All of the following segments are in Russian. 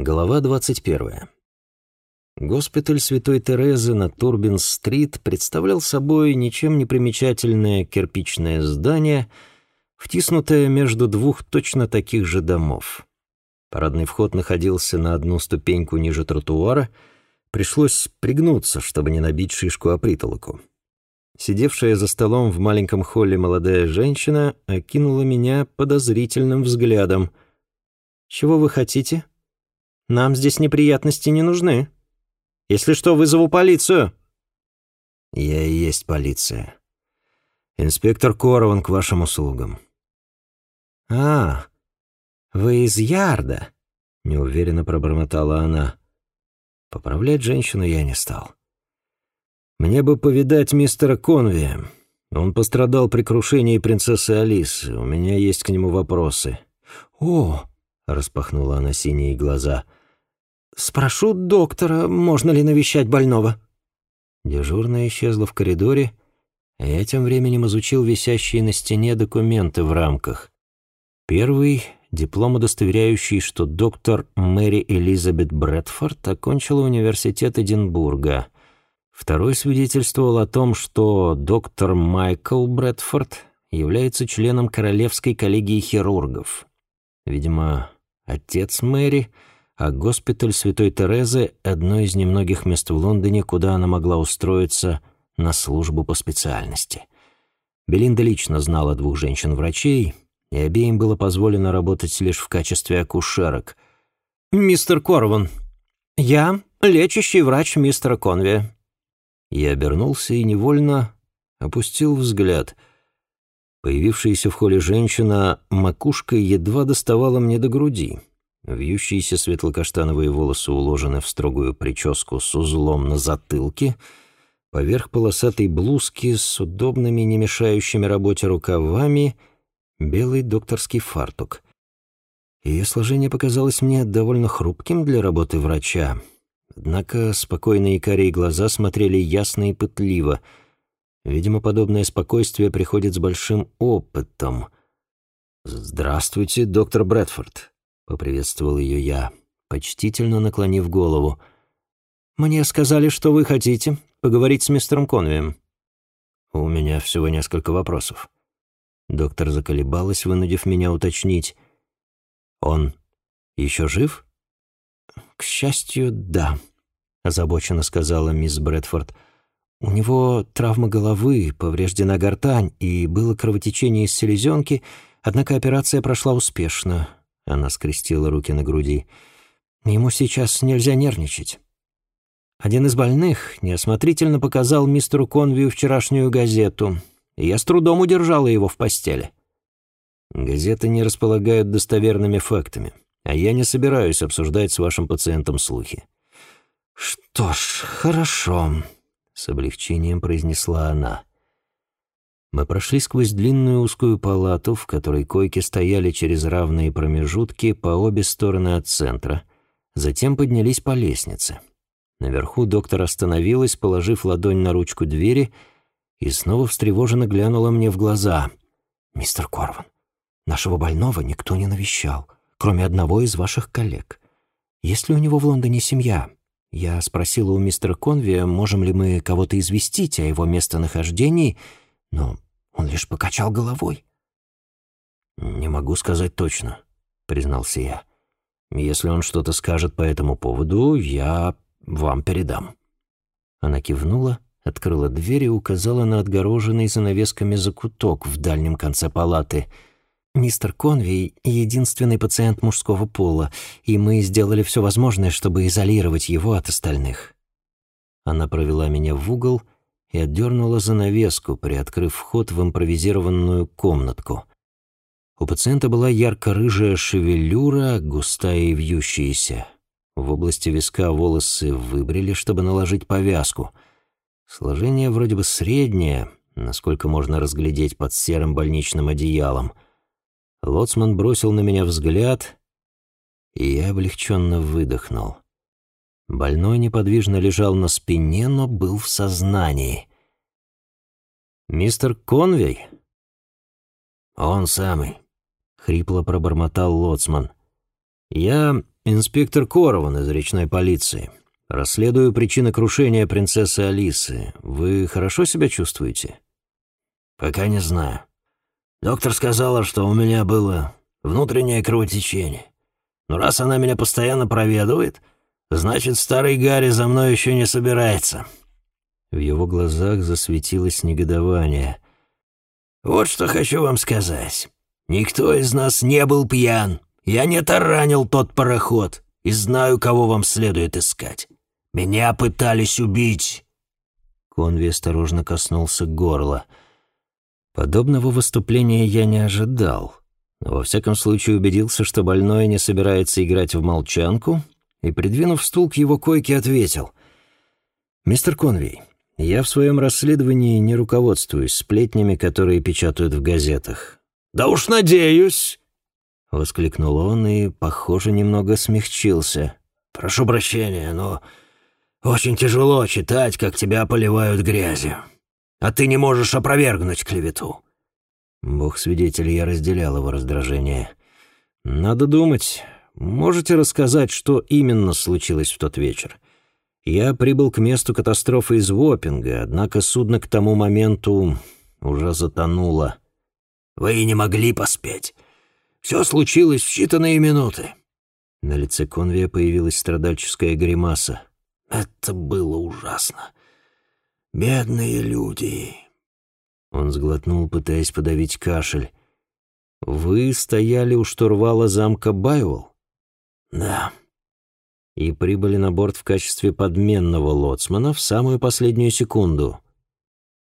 Глава 21. Госпиталь Святой Терезы на Турбин-стрит представлял собой ничем не примечательное кирпичное здание, втиснутое между двух точно таких же домов. Парадный вход находился на одну ступеньку ниже тротуара, пришлось пригнуться, чтобы не набить шишку о притолоку. Сидевшая за столом в маленьком холле молодая женщина окинула меня подозрительным взглядом. «Чего вы хотите?» Нам здесь неприятности не нужны. Если что, вызову полицию». «Я и есть полиция. Инспектор Корован к вашим услугам». «А, вы из Ярда?» — неуверенно пробормотала она. Поправлять женщину я не стал. «Мне бы повидать мистера Конви. Он пострадал при крушении принцессы Алисы. У меня есть к нему вопросы». «О!» — распахнула она синие глаза — «Спрошу доктора, можно ли навещать больного». Дежурная исчезла в коридоре, а я тем временем изучил висящие на стене документы в рамках. Первый — диплом, удостоверяющий, что доктор Мэри Элизабет Брэдфорд окончила университет Эдинбурга. Второй свидетельствовал о том, что доктор Майкл Брэдфорд является членом Королевской коллегии хирургов. Видимо, отец Мэри — а госпиталь Святой Терезы — одно из немногих мест в Лондоне, куда она могла устроиться на службу по специальности. Белинда лично знала двух женщин-врачей, и обеим было позволено работать лишь в качестве акушерок. «Мистер Корван, я лечащий врач мистера Конви». Я обернулся и невольно опустил взгляд. Появившаяся в холле женщина макушкой едва доставала мне до груди. Вьющиеся светло-каштановые волосы уложены в строгую прическу с узлом на затылке, поверх полосатой блузки с удобными, не мешающими работе рукавами, белый докторский фартук. Ее сложение показалось мне довольно хрупким для работы врача, однако спокойные карие глаза смотрели ясно и пытливо. Видимо, подобное спокойствие приходит с большим опытом. «Здравствуйте, доктор Брэдфорд», поприветствовал ее я, почтительно наклонив голову. «Мне сказали, что вы хотите поговорить с мистером Конвием». «У меня всего несколько вопросов». Доктор заколебалась, вынудив меня уточнить. «Он еще жив?» «К счастью, да», — озабоченно сказала мисс Брэдфорд. «У него травма головы, повреждена гортань и было кровотечение из селезенки, однако операция прошла успешно. Она скрестила руки на груди. Ему сейчас нельзя нервничать. Один из больных неосмотрительно показал мистеру Конвию вчерашнюю газету, и я с трудом удержала его в постели. Газеты не располагают достоверными фактами, а я не собираюсь обсуждать с вашим пациентом слухи. «Что ж, хорошо», — с облегчением произнесла она. Мы прошли сквозь длинную узкую палату, в которой койки стояли через равные промежутки по обе стороны от центра. Затем поднялись по лестнице. Наверху доктор остановилась, положив ладонь на ручку двери, и снова встревоженно глянула мне в глаза. «Мистер Корван, нашего больного никто не навещал, кроме одного из ваших коллег. Есть ли у него в Лондоне семья?» Я спросила у мистера Конви, можем ли мы кого-то известить о его местонахождении, но он лишь покачал головой. «Не могу сказать точно», — признался я. «Если он что-то скажет по этому поводу, я вам передам». Она кивнула, открыла дверь и указала на отгороженный занавесками закуток в дальнем конце палаты. «Мистер Конвей — единственный пациент мужского пола, и мы сделали все возможное, чтобы изолировать его от остальных». Она провела меня в угол — и отдернула занавеску, приоткрыв вход в импровизированную комнатку. У пациента была ярко-рыжая шевелюра, густая и вьющаяся. В области виска волосы выбрили, чтобы наложить повязку. Сложение вроде бы среднее, насколько можно разглядеть под серым больничным одеялом. Лоцман бросил на меня взгляд, и я облегченно выдохнул. Больной неподвижно лежал на спине, но был в сознании. «Мистер Конвей?» «Он самый», — хрипло пробормотал Лоцман. «Я инспектор Корован из речной полиции. Расследую причины крушения принцессы Алисы. Вы хорошо себя чувствуете?» «Пока не знаю. Доктор сказала, что у меня было внутреннее кровотечение. Но раз она меня постоянно проведывает, значит, старый Гарри за мной еще не собирается». В его глазах засветилось негодование. «Вот что хочу вам сказать. Никто из нас не был пьян. Я не таранил тот пароход и знаю, кого вам следует искать. Меня пытались убить». Конви осторожно коснулся горла. Подобного выступления я не ожидал. Во всяком случае убедился, что больной не собирается играть в молчанку, и, придвинув стул к его койке, ответил. «Мистер Конвей, я в своем расследовании не руководствуюсь сплетнями, которые печатают в газетах». «Да уж надеюсь!» — воскликнул он и, похоже, немного смягчился. «Прошу прощения, но очень тяжело читать, как тебя поливают грязью. А ты не можешь опровергнуть клевету». Бог свидетель, я разделял его раздражение. «Надо думать. Можете рассказать, что именно случилось в тот вечер?» Я прибыл к месту катастрофы из Вопинга, однако судно к тому моменту уже затонуло. «Вы не могли поспеть. Все случилось в считанные минуты». На лице Конвия появилась страдальческая гримаса. Это было ужасно. Бедные люди. Он сглотнул, пытаясь подавить кашель. «Вы стояли у штурвала замка Байвол?» «Да». «И прибыли на борт в качестве подменного лоцмана в самую последнюю секунду?»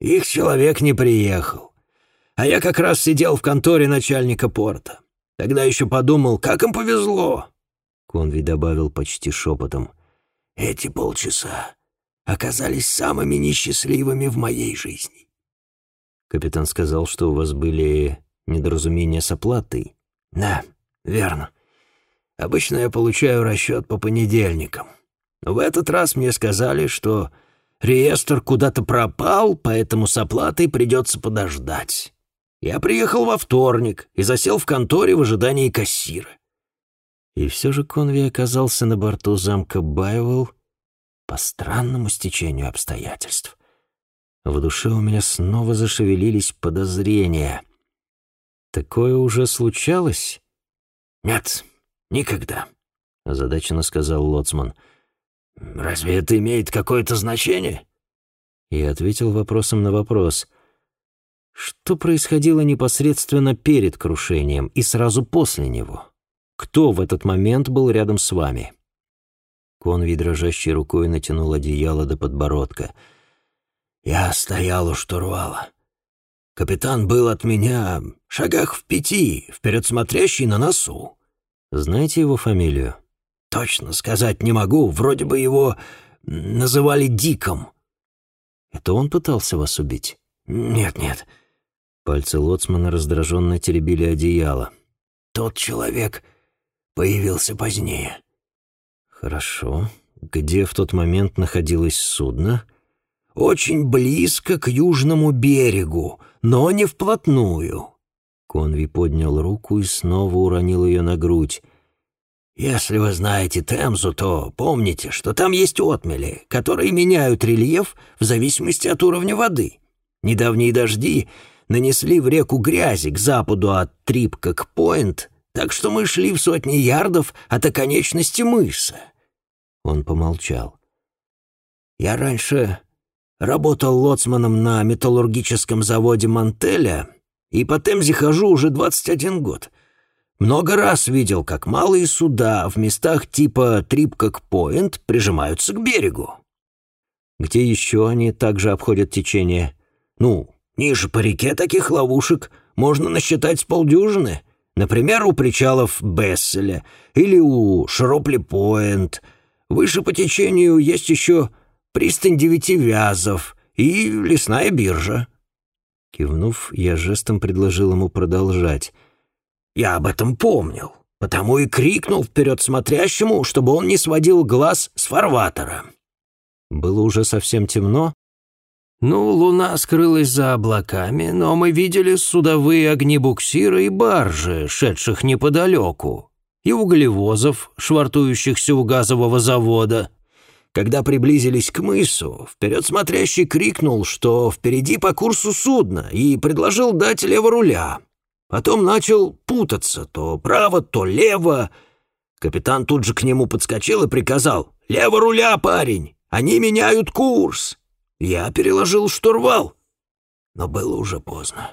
«Их человек не приехал. А я как раз сидел в конторе начальника порта. Тогда еще подумал, как им повезло». Конви добавил почти шепотом. Эти полчаса оказались самыми несчастливыми в моей жизни. Капитан сказал, что у вас были недоразумения с оплатой. Да, верно. Обычно я получаю расчет по понедельникам. Но в этот раз мне сказали, что реестр куда-то пропал, поэтому с оплатой придется подождать. Я приехал во вторник и засел в конторе в ожидании кассира. И все же Конви оказался на борту замка Байвелл по странному стечению обстоятельств. В душе у меня снова зашевелились подозрения. Такое уже случалось? Нет, никогда, озадаченно сказал Лоцман. Разве это имеет какое-то значение? Я ответил вопросом на вопрос. Что происходило непосредственно перед крушением и сразу после него? Кто в этот момент был рядом с вами?» Конви дрожащей рукой натянул одеяло до подбородка. «Я стоял у штурвала. Капитан был от меня шагах в пяти, вперед смотрящий на носу. Знаете его фамилию?» «Точно сказать не могу. Вроде бы его называли Диком». «Это он пытался вас убить?» «Нет-нет». Пальцы Лоцмана раздраженно теребили одеяло. «Тот человек появился позднее». «Хорошо. Где в тот момент находилось судно?» «Очень близко к южному берегу, но не вплотную». Конви поднял руку и снова уронил ее на грудь. «Если вы знаете Темзу, то помните, что там есть отмели, которые меняют рельеф в зависимости от уровня воды. Недавние дожди нанесли в реку грязи к западу от Трипкак-Пойнт так что мы шли в сотни ярдов от оконечности мыса». Он помолчал. «Я раньше работал лоцманом на металлургическом заводе Мантеля и по Темзе хожу уже 21 год. Много раз видел, как малые суда в местах типа Трипкак-Пойнт прижимаются к берегу. Где еще они также обходят течение? Ну, ниже по реке таких ловушек можно насчитать с полдюжины — Например, у причалов Бесселя или у Шропли-Пойнт. Выше по течению есть еще пристань Девяти Вязов и лесная биржа». Кивнув, я жестом предложил ему продолжать. «Я об этом помнил, потому и крикнул вперед смотрящему, чтобы он не сводил глаз с фарватера». Было уже совсем темно, «Ну, луна скрылась за облаками, но мы видели судовые огни буксира и баржи, шедших неподалеку. и углевозов, швартующихся у газового завода. Когда приблизились к мысу, вперед смотрящий крикнул, что впереди по курсу судно, и предложил дать лево руля. Потом начал путаться, то право, то лево. Капитан тут же к нему подскочил и приказал «Лево руля, парень! Они меняют курс!» Я переложил штурвал, но было уже поздно.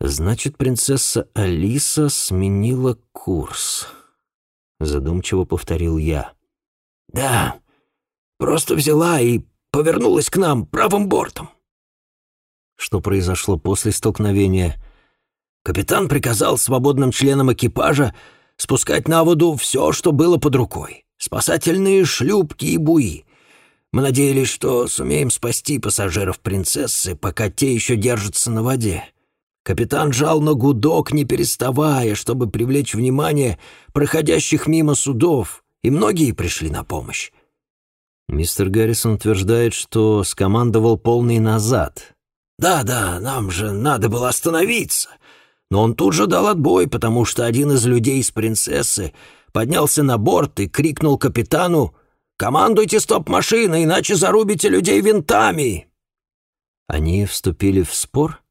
«Значит, принцесса Алиса сменила курс», — задумчиво повторил я. «Да, просто взяла и повернулась к нам правым бортом». Что произошло после столкновения? Капитан приказал свободным членам экипажа спускать на воду все, что было под рукой. Спасательные шлюпки и буи. Мы надеялись, что сумеем спасти пассажиров принцессы, пока те еще держатся на воде. Капитан жал на гудок, не переставая, чтобы привлечь внимание проходящих мимо судов, и многие пришли на помощь. Мистер Гаррисон утверждает, что скомандовал полный назад. «Да-да, нам же надо было остановиться». Но он тут же дал отбой, потому что один из людей из принцессы поднялся на борт и крикнул капитану «Командуйте стоп-машины, иначе зарубите людей винтами!» Они вступили в спор?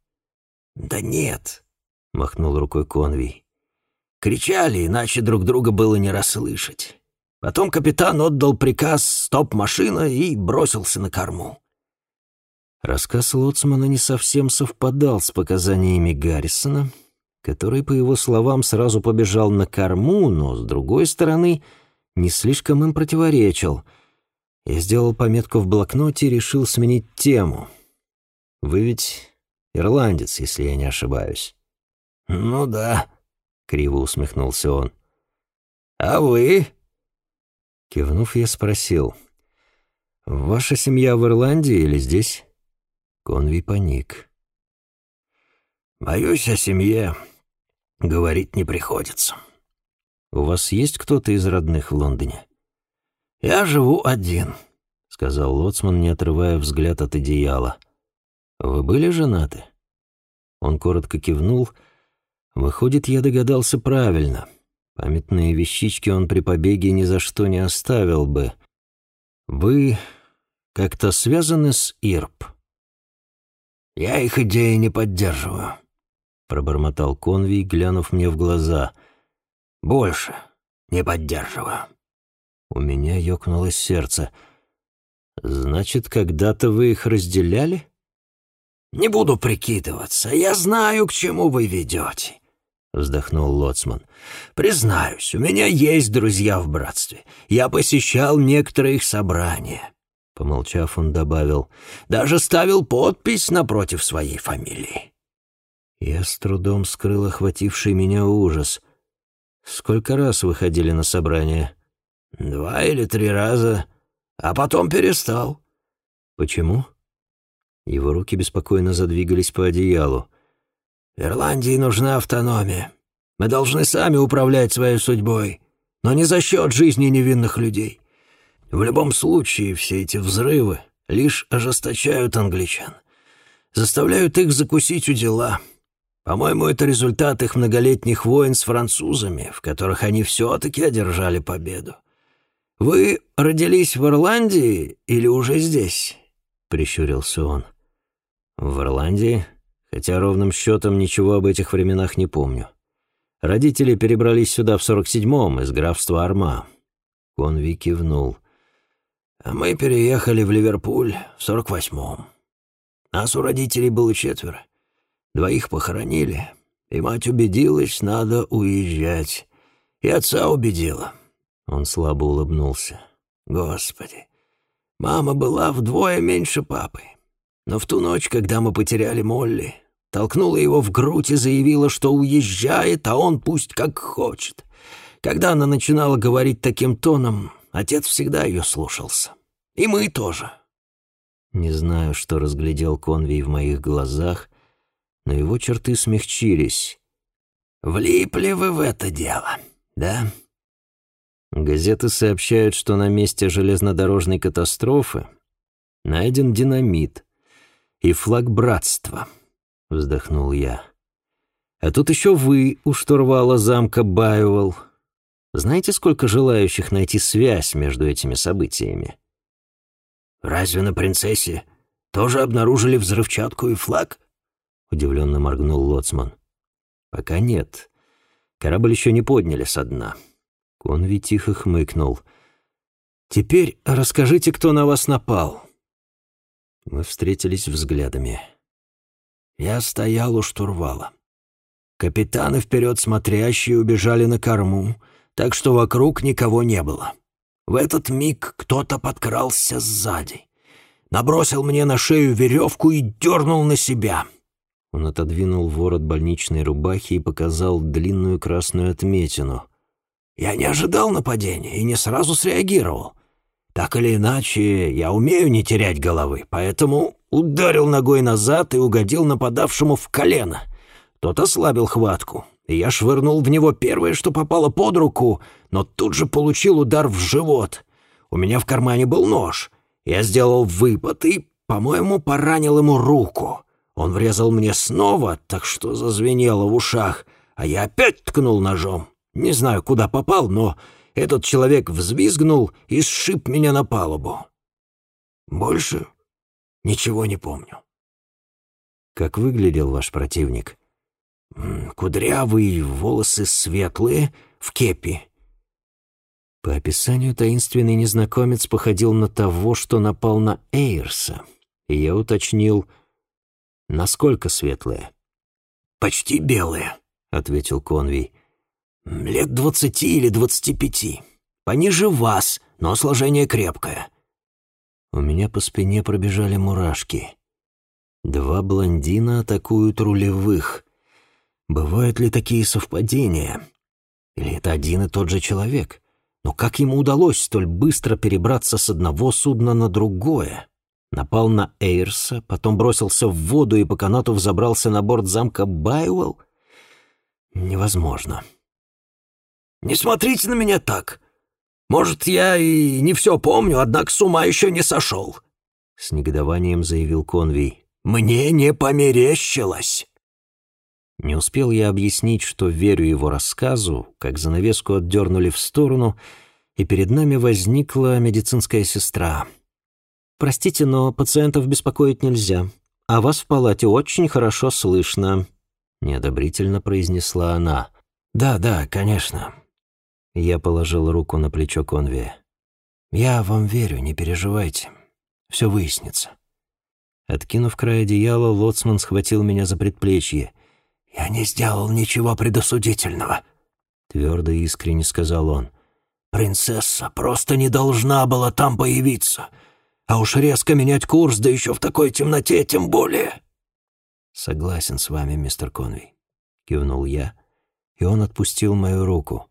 «Да нет», — махнул рукой Конвий. Кричали, иначе друг друга было не расслышать. Потом капитан отдал приказ «стоп-машина» и бросился на корму. Рассказ Лоцмана не совсем совпадал с показаниями Гаррисона, который, по его словам, сразу побежал на корму, но, с другой стороны, не слишком им противоречил. Я сделал пометку в блокноте и решил сменить тему. «Вы ведь ирландец, если я не ошибаюсь». «Ну да», — криво усмехнулся он. «А вы?» Кивнув, я спросил. «Ваша семья в Ирландии или здесь?» Конви паник. «Боюсь о семье. Говорить не приходится». «У вас есть кто-то из родных в Лондоне?» «Я живу один», — сказал Лоцман, не отрывая взгляд от одеяла. «Вы были женаты?» Он коротко кивнул. «Выходит, я догадался правильно. Памятные вещички он при побеге ни за что не оставил бы. Вы как-то связаны с Ирп?» «Я их идеи не поддерживаю», — пробормотал Конвий, глянув мне в глаза. «Больше не поддерживаю». У меня ёкнуло сердце. «Значит, когда-то вы их разделяли?» «Не буду прикидываться. Я знаю, к чему вы ведете», — вздохнул Лоцман. «Признаюсь, у меня есть друзья в братстве. Я посещал некоторые их собрания». Помолчав, он добавил, «Даже ставил подпись напротив своей фамилии». Я с трудом скрыл охвативший меня ужас. «Сколько раз вы ходили на собрания?» «Два или три раза, а потом перестал». «Почему?» Его руки беспокойно задвигались по одеялу. «Ирландии нужна автономия. Мы должны сами управлять своей судьбой, но не за счет жизни невинных людей. В любом случае, все эти взрывы лишь ожесточают англичан, заставляют их закусить у дела. По-моему, это результат их многолетних войн с французами, в которых они все-таки одержали победу. Вы родились в Ирландии или уже здесь?» — прищурился он. В Ирландии, хотя ровным счетом ничего об этих временах не помню. Родители перебрались сюда в 47-м из графства Арма. Конви кивнул. А мы переехали в Ливерпуль в 48-м. Нас у родителей было четверо. Двоих похоронили, и мать убедилась, надо уезжать. И отца убедила. Он слабо улыбнулся. Господи, мама была вдвое меньше папы. Но в ту ночь, когда мы потеряли Молли, толкнула его в грудь и заявила, что уезжает, а он пусть как хочет. Когда она начинала говорить таким тоном, отец всегда ее слушался. И мы тоже. Не знаю, что разглядел Конвей в моих глазах, но его черты смягчились. «Влипли вы в это дело, да?» Газеты сообщают, что на месте железнодорожной катастрофы найден динамит, и флаг братства», — вздохнул я. «А тут еще вы у штурвала замка Байвол. Знаете, сколько желающих найти связь между этими событиями? Разве на принцессе тоже обнаружили взрывчатку и флаг? Удивленно моргнул лоцман. Пока нет. Корабль еще не подняли со дна. Конви тихо хмыкнул. «Теперь расскажите, кто на вас напал». Мы встретились взглядами. Я стоял у штурвала. Капитаны вперед смотрящие убежали на корму, так что вокруг никого не было. В этот миг кто-то подкрался сзади. Набросил мне на шею веревку и дернул на себя. Он отодвинул ворот больничной рубахи и показал длинную красную отметину. Я не ожидал нападения и не сразу среагировал. Так или иначе, я умею не терять головы, поэтому ударил ногой назад и угодил нападавшему в колено. Тот ослабил хватку, и я швырнул в него первое, что попало под руку, но тут же получил удар в живот. У меня в кармане был нож. Я сделал выпад и, по-моему, поранил ему руку. Он врезал мне снова, так что зазвенело в ушах, а я опять ткнул ножом. Не знаю, куда попал, но этот человек взвизгнул и сшиб меня на палубу. Больше ничего не помню. Как выглядел ваш противник? Кудрявые, волосы светлые, в кепи. По описанию таинственный незнакомец походил на того, что напал на Эйрса. И я уточнил, насколько светлые. «Почти белые», — ответил Конвий. «Лет двадцати или двадцати пяти. Пониже вас, но сложение крепкое». У меня по спине пробежали мурашки. Два блондина атакуют рулевых. Бывают ли такие совпадения? Или это один и тот же человек? Но как ему удалось столь быстро перебраться с одного судна на другое? Напал на Эйрса, потом бросился в воду и по канату взобрался на борт замка Байуэлл? Невозможно. «Не смотрите на меня так. Может, я и не все помню, однако с ума еще не сошел», — с негодованием заявил Конвий. «Мне не померещилось». Не успел я объяснить, что верю его рассказу, как занавеску отдернули в сторону, и перед нами возникла медицинская сестра. «Простите, но пациентов беспокоить нельзя, а вас в палате очень хорошо слышно», — неодобрительно произнесла она. «Да, да, конечно», я положил руку на плечо Конви. «Я вам верю, не переживайте. Все выяснится». Откинув край одеяла, лоцман схватил меня за предплечье. «Я не сделал ничего предосудительного», — твердо и искренне сказал он. «Принцесса просто не должна была там появиться. А уж резко менять курс, да еще в такой темноте, тем более». «Согласен с вами, мистер Конви», — кивнул я, и он отпустил мою руку.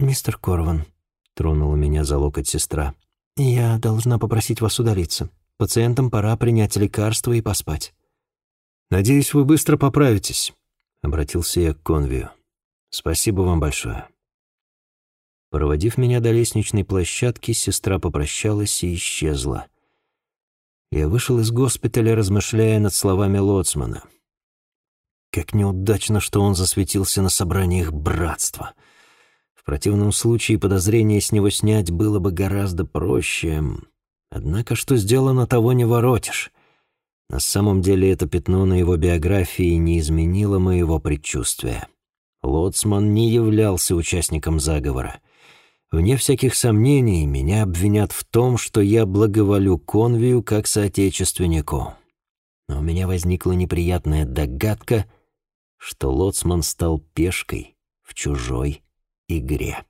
«Мистер Корван», — тронула меня за локоть сестра, — «я должна попросить вас удалиться. Пациентам пора принять лекарство и поспать». «Надеюсь, вы быстро поправитесь», — обратился я к Конвию. «Спасибо вам большое». Проводив меня до лестничной площадки, сестра попрощалась и исчезла. Я вышел из госпиталя, размышляя над словами Лоцмана. Как неудачно, что он засветился на собраниях братства — в противном случае подозрение с него снять было бы гораздо проще. Однако, что сделано, того не воротишь. На самом деле это пятно на его биографии не изменило моего предчувствия. Лоцман не являлся участником заговора. Вне всяких сомнений, меня обвинят в том, что я благоволю Конвию как соотечественнику. Но у меня возникла неприятная догадка, что Лоцман стал пешкой в чужой игре.